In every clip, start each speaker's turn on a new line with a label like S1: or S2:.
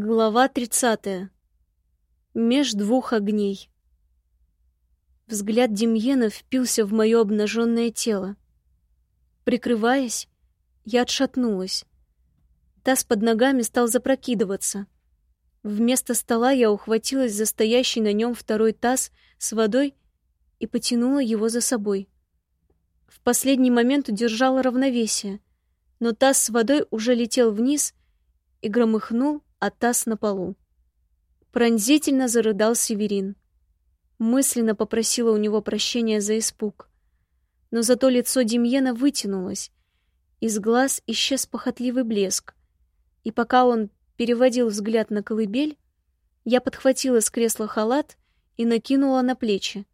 S1: Глава 30. Меж двух огней. Взгляд Демьена впился в мое обнаженное тело. Прикрываясь, я отшатнулась. Таз под ногами стал запрокидываться. Вместо стола я ухватилась за стоящий на нем второй таз с водой и потянула его за собой. В последний момент удержала равновесие, но таз с водой уже летел вниз и громыхнул, а таз на полу. Пронзительно зарыдал Северин. Мысленно попросила у него прощения за испуг. Но зато лицо Демьена вытянулось, из глаз исчез похотливый блеск. И пока он переводил взгляд на колыбель, я подхватила с кресла халат и накинула на плечи.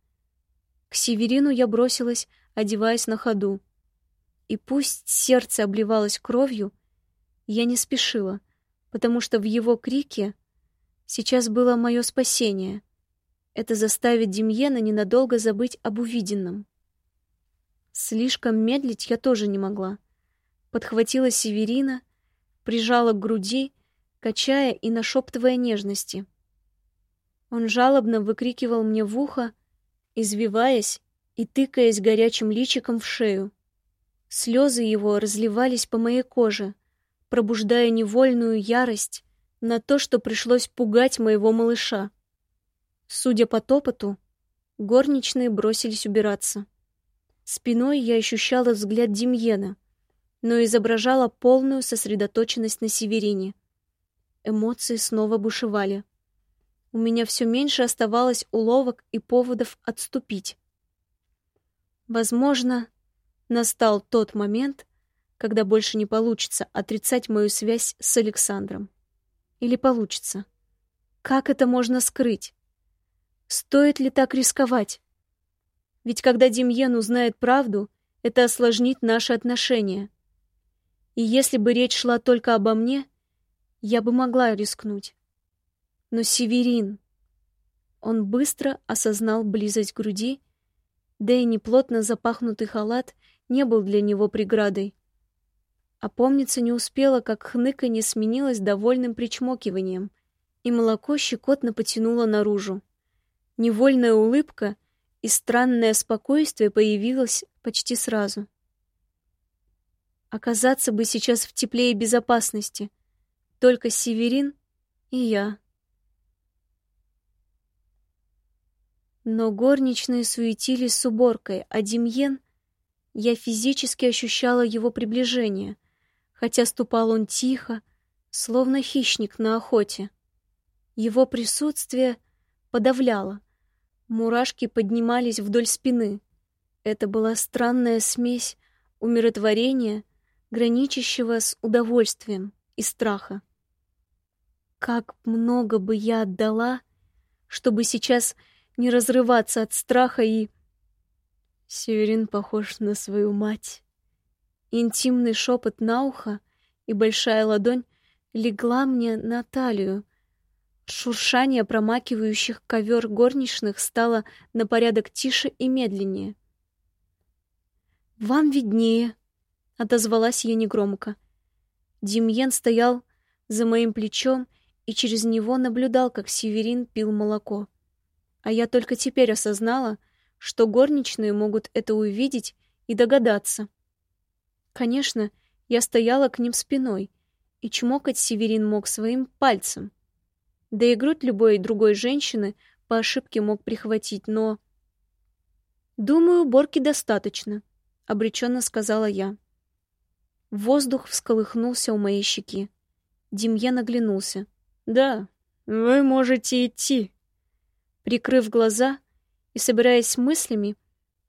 S1: К Северину я бросилась, одеваясь на ходу. И пусть сердце обливалось кровью, я не спешила — потому что в его крике сейчас было мое спасение. Это заставит Демьена ненадолго забыть об увиденном. Слишком медлить я тоже не могла. Подхватила Северина, прижала к груди, качая и нашептывая нежности. Он жалобно выкрикивал мне в ухо, извиваясь и тыкаясь горячим личиком в шею. Слезы его разливались по моей коже — пробуждая невольную ярость на то, что пришлось пугать моего малыша. Судя по топоту, горничные бросились убираться. Спиной я ощущала взгляд Демьена, но изображала полную сосредоточенность на Северине. Эмоции снова бушевали. У меня все меньше оставалось уловок и поводов отступить. Возможно, настал тот момент, когда больше не получится отрицать мою связь с Александром. Или получится. Как это можно скрыть? Стоит ли так рисковать? Ведь когда Демьен узнает правду, это осложнит наши отношения. И если бы речь шла только обо мне, я бы могла рискнуть. Но Северин... Он быстро осознал близость груди, да и неплотно запахнутый халат не был для него преградой. Опомниться не успела, как хныканье сменилось довольным причмокиванием, и молоко щекотно потянуло наружу. Невольная улыбка и странное спокойствие появилось почти сразу. Оказаться бы сейчас в тепле и безопасности. Только Северин и я. Но горничные суетились с уборкой, а Демьен... Я физически ощущала его приближение — хотя ступал он тихо, словно хищник на охоте. Его присутствие подавляло. Мурашки поднимались вдоль спины. Это была странная смесь умиротворения, граничащего с удовольствием и страха. Как много бы я отдала, чтобы сейчас не разрываться от страха и... Северин похож на свою мать. Интимный шепот на ухо и большая ладонь легла мне на талию. Шуршание промакивающих ковер горничных стало на порядок тише и медленнее. «Вам виднее», — отозвалась я негромко. Демьен стоял за моим плечом и через него наблюдал, как Северин пил молоко. А я только теперь осознала, что горничные могут это увидеть и догадаться. Конечно, я стояла к ним спиной, и чмокать Северин мог своим пальцем. Да и грудь любой другой женщины по ошибке мог прихватить, но... «Думаю, уборки достаточно», — обреченно сказала я. Воздух всколыхнулся у моей щеки. Демьян оглянулся. «Да, вы можете идти». Прикрыв глаза и собираясь мыслями,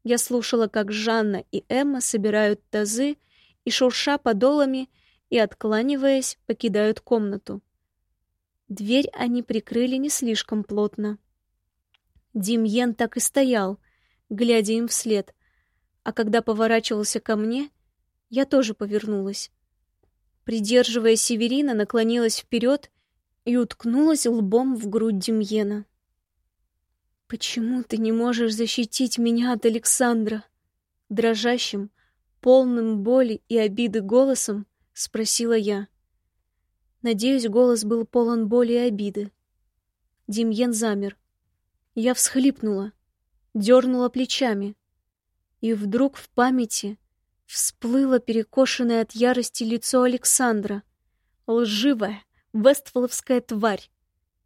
S1: я слушала, как Жанна и Эмма собирают тазы и, шурша подолами и откланиваясь, покидают комнату. Дверь они прикрыли не слишком плотно. Демьен так и стоял, глядя им вслед, а когда поворачивался ко мне, я тоже повернулась. Придерживая Северина, наклонилась вперед и уткнулась лбом в грудь Демьена. «Почему ты не можешь защитить меня от Александра?» Дрожащим, полным боли и обиды голосом спросила я. Надеюсь, голос был полон боли и обиды. Демьен замер. Я всхлипнула, дернула плечами. И вдруг в памяти всплыло перекошенное от ярости лицо Александра. Лживая, вестфоловская тварь.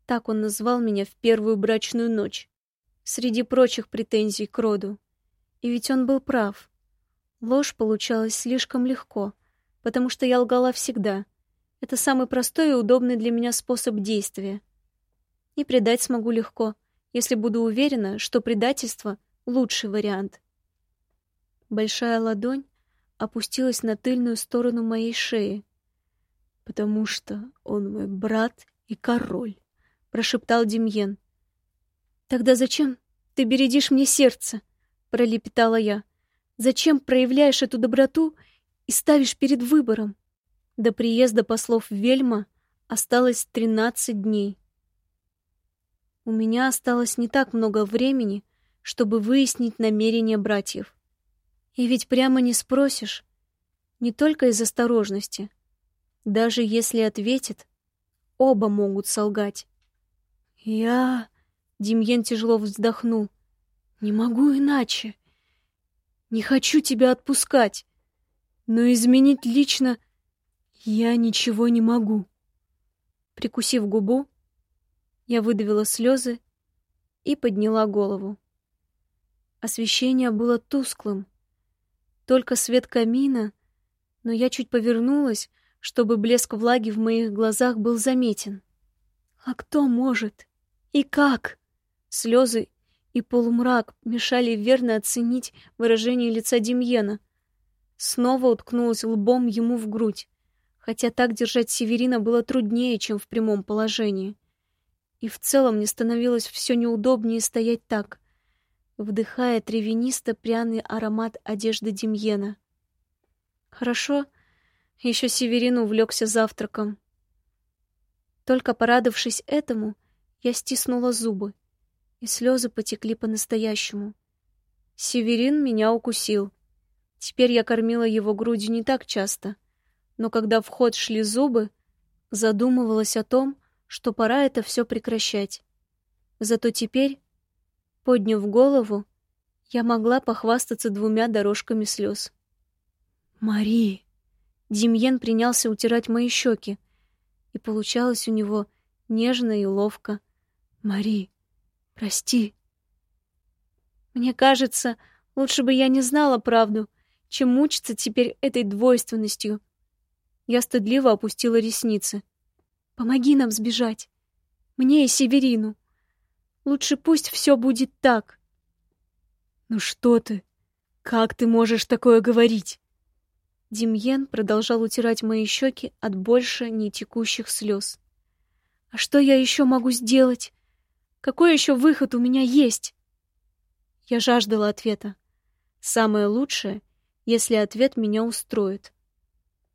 S1: Так он назвал меня в первую брачную ночь. Среди прочих претензий к роду. И ведь он был прав. Ложь получалась слишком легко, потому что я лгала всегда. Это самый простой и удобный для меня способ действия. И предать смогу легко, если буду уверена, что предательство — лучший вариант. Большая ладонь опустилась на тыльную сторону моей шеи. «Потому что он мой брат и король», — прошептал Демьен. «Тогда зачем ты бередишь мне сердце?» — пролепетала я. «Зачем проявляешь эту доброту и ставишь перед выбором?» До приезда послов Вельма осталось тринадцать дней. У меня осталось не так много времени, чтобы выяснить намерения братьев. И ведь прямо не спросишь, не только из осторожности. Даже если ответит, оба могут солгать. Я... Демьен тяжело вздохнул. Не могу иначе. Не хочу тебя отпускать. Но изменить лично я ничего не могу. Прикусив губу, я выдавила слезы и подняла голову. Освещение было тусклым. Только свет камина, но я чуть повернулась, чтобы блеск влаги в моих глазах был заметен. А кто может? И как? Слезы и полумрак мешали верно оценить выражение лица Демьена. Снова уткнулась лбом ему в грудь, хотя так держать Северина было труднее, чем в прямом положении. И в целом мне становилось все неудобнее стоять так, вдыхая тревянисто-пряный аромат одежды Демьена. Хорошо, еще Северин увлекся завтраком. Только порадовавшись этому, я стиснула зубы и слезы потекли по-настоящему. Северин меня укусил. Теперь я кормила его грудью не так часто, но когда в ход шли зубы, задумывалась о том, что пора это все прекращать. Зато теперь, подняв голову, я могла похвастаться двумя дорожками слез. «Мари!» Демьен принялся утирать мои щеки, и получалось у него нежно и ловко. «Мари, Прости. Мне кажется, лучше бы я не знала правду, чем мучиться теперь этой двойственностью. Я стыдливо опустила ресницы. Помоги нам сбежать. Мне и Северину. Лучше пусть все будет так. Ну что ты? Как ты можешь такое говорить? Демьен продолжал утирать мои щеки от больше не текущих слез. А что я еще могу сделать? Какой еще выход у меня есть? Я жаждала ответа. Самое лучшее, если ответ меня устроит.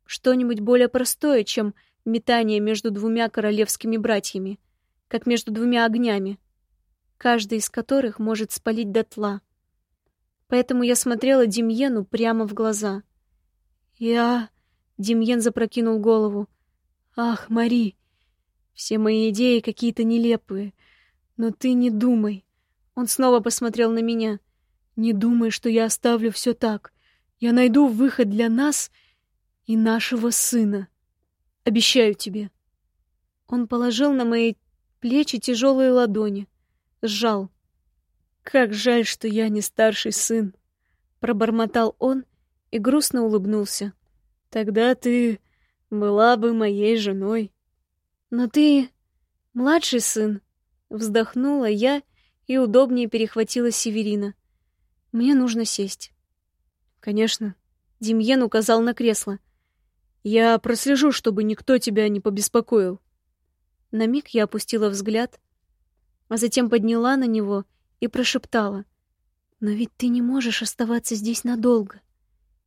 S1: Что-нибудь более простое, чем метание между двумя королевскими братьями, как между двумя огнями, каждый из которых может спалить дотла. Поэтому я смотрела Демьену прямо в глаза. Я... Демьен запрокинул голову. Ах, Мари, все мои идеи какие-то нелепые — но ты не думай. Он снова посмотрел на меня. Не думай, что я оставлю все так. Я найду выход для нас и нашего сына. Обещаю тебе. Он положил на мои плечи тяжелые ладони, сжал. Как жаль, что я не старший сын, пробормотал он и грустно улыбнулся. Тогда ты была бы моей женой. Но ты младший сын, Вздохнула я и удобнее перехватила Северина. Мне нужно сесть. Конечно. Демьен указал на кресло. Я прослежу, чтобы никто тебя не побеспокоил. На миг я опустила взгляд, а затем подняла на него и прошептала. «Но ведь ты не можешь оставаться здесь надолго,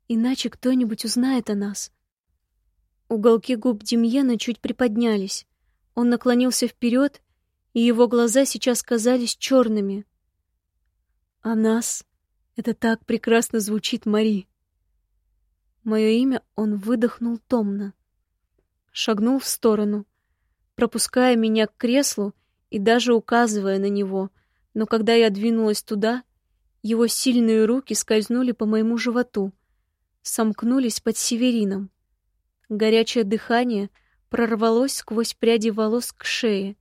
S1: иначе кто-нибудь узнает о нас». Уголки губ Демьена чуть приподнялись. Он наклонился вперед и его глаза сейчас казались черными. «А нас? Это так прекрасно звучит, Мари!» Мое имя он выдохнул томно. шагнул в сторону, пропуская меня к креслу и даже указывая на него, но когда я двинулась туда, его сильные руки скользнули по моему животу, сомкнулись под северином. Горячее дыхание прорвалось сквозь пряди волос к шее.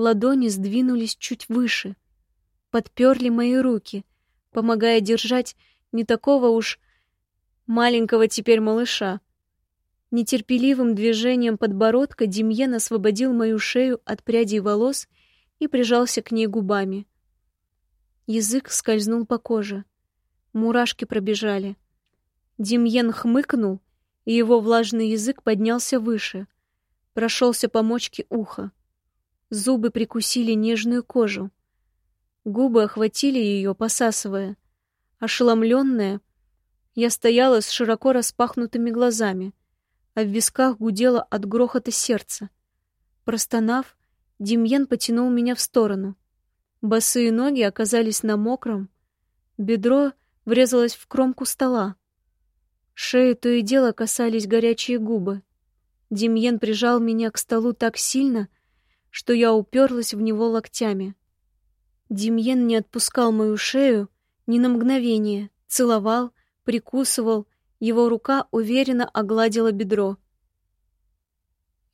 S1: Ладони сдвинулись чуть выше, подперли мои руки, помогая держать не такого уж маленького теперь малыша. Нетерпеливым движением подбородка Демьен освободил мою шею от прядей волос и прижался к ней губами. Язык скользнул по коже. Мурашки пробежали. Демьен хмыкнул, и его влажный язык поднялся выше, прошелся по мочке уха. Зубы прикусили нежную кожу. Губы охватили ее, посасывая. Ошеломленная, я стояла с широко распахнутыми глазами, а в висках гудело от грохота сердца. Простонав, Демьен потянул меня в сторону. Босые ноги оказались на мокром, бедро врезалось в кромку стола. Шею то и дело касались горячие губы. Демьен прижал меня к столу так сильно, что я уперлась в него локтями. Демьен не отпускал мою шею ни на мгновение, целовал, прикусывал, его рука уверенно огладила бедро.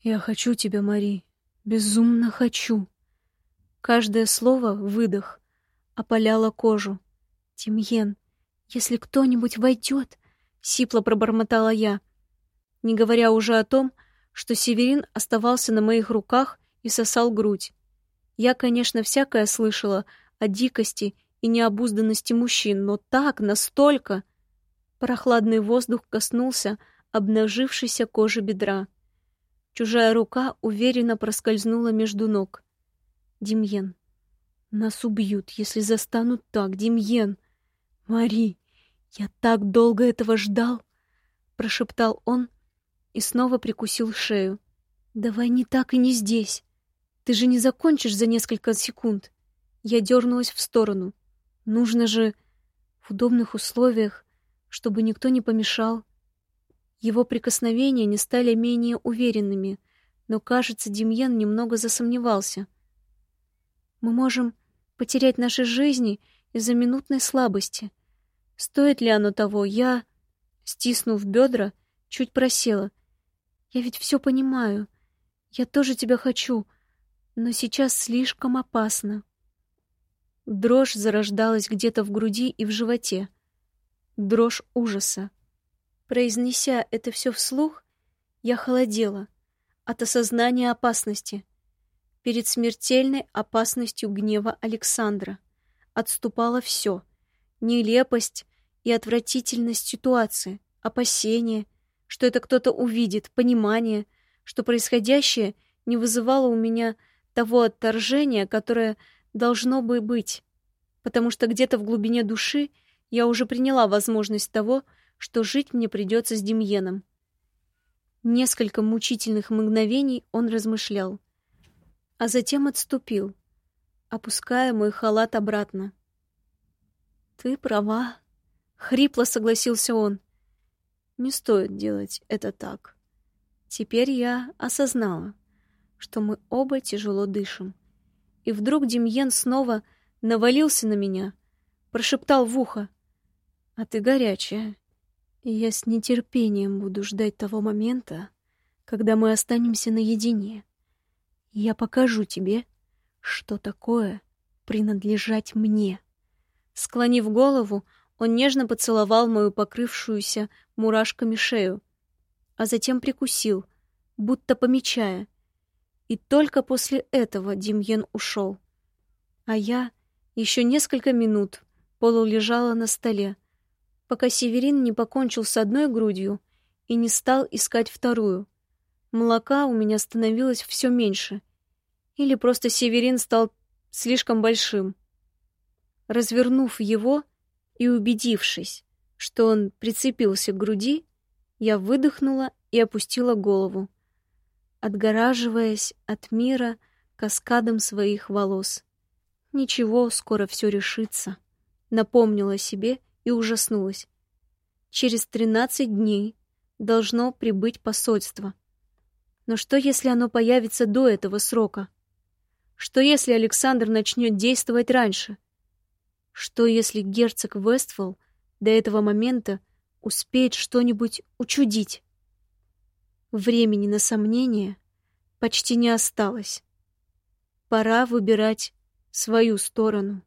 S1: «Я хочу тебя, Мари, безумно хочу». Каждое слово — выдох, опаляло кожу. «Тимьен, если кто-нибудь войдет...» — сипло пробормотала я, не говоря уже о том, что Северин оставался на моих руках и сосал грудь. Я, конечно, всякое слышала о дикости и необузданности мужчин, но так, настолько... Прохладный воздух коснулся обнажившейся кожи бедра. Чужая рука уверенно проскользнула между ног. Демьен. Нас убьют, если застанут так, Демьен. Мари, я так долго этого ждал, прошептал он и снова прикусил шею. Давай не так и не здесь. Ты же не закончишь за несколько секунд. Я дернулась в сторону. Нужно же в удобных условиях, чтобы никто не помешал. Его прикосновения не стали менее уверенными, но, кажется, Демьян немного засомневался. Мы можем потерять наши жизни из-за минутной слабости. Стоит ли оно того? Я, стиснув бедра, чуть просела. Я ведь все понимаю. Я тоже тебя хочу, но сейчас слишком опасно. Дрожь зарождалась где-то в груди и в животе. Дрожь ужаса. Произнеся это все вслух, я холодела от осознания опасности — перед смертельной опасностью гнева Александра. Отступало все — нелепость и отвратительность ситуации, опасение, что это кто-то увидит, понимание, что происходящее не вызывало у меня того отторжения, которое должно бы быть, потому что где-то в глубине души я уже приняла возможность того, что жить мне придется с Демьеном. Несколько мучительных мгновений он размышлял а затем отступил, опуская мой халат обратно. «Ты права», — хрипло согласился он. «Не стоит делать это так. Теперь я осознала, что мы оба тяжело дышим. И вдруг Демьен снова навалился на меня, прошептал в ухо. «А ты горячая, и я с нетерпением буду ждать того момента, когда мы останемся наедине». Я покажу тебе, что такое принадлежать мне. Склонив голову, он нежно поцеловал мою покрывшуюся мурашками шею, а затем прикусил, будто помечая. И только после этого Демьен ушел. А я еще несколько минут полулежала на столе, пока Северин не покончил с одной грудью и не стал искать вторую. Молока у меня становилось все меньше, или просто Северин стал слишком большим. Развернув его и убедившись, что он прицепился к груди, я выдохнула и опустила голову, отгораживаясь от мира каскадом своих волос. «Ничего, скоро все решится», — напомнила себе и ужаснулась. «Через тринадцать дней должно прибыть посольство. Но что, если оно появится до этого срока? Что, если Александр начнет действовать раньше? Что, если герцог Вестфол до этого момента успеет что-нибудь учудить?» Времени на сомнения почти не осталось. Пора выбирать свою сторону.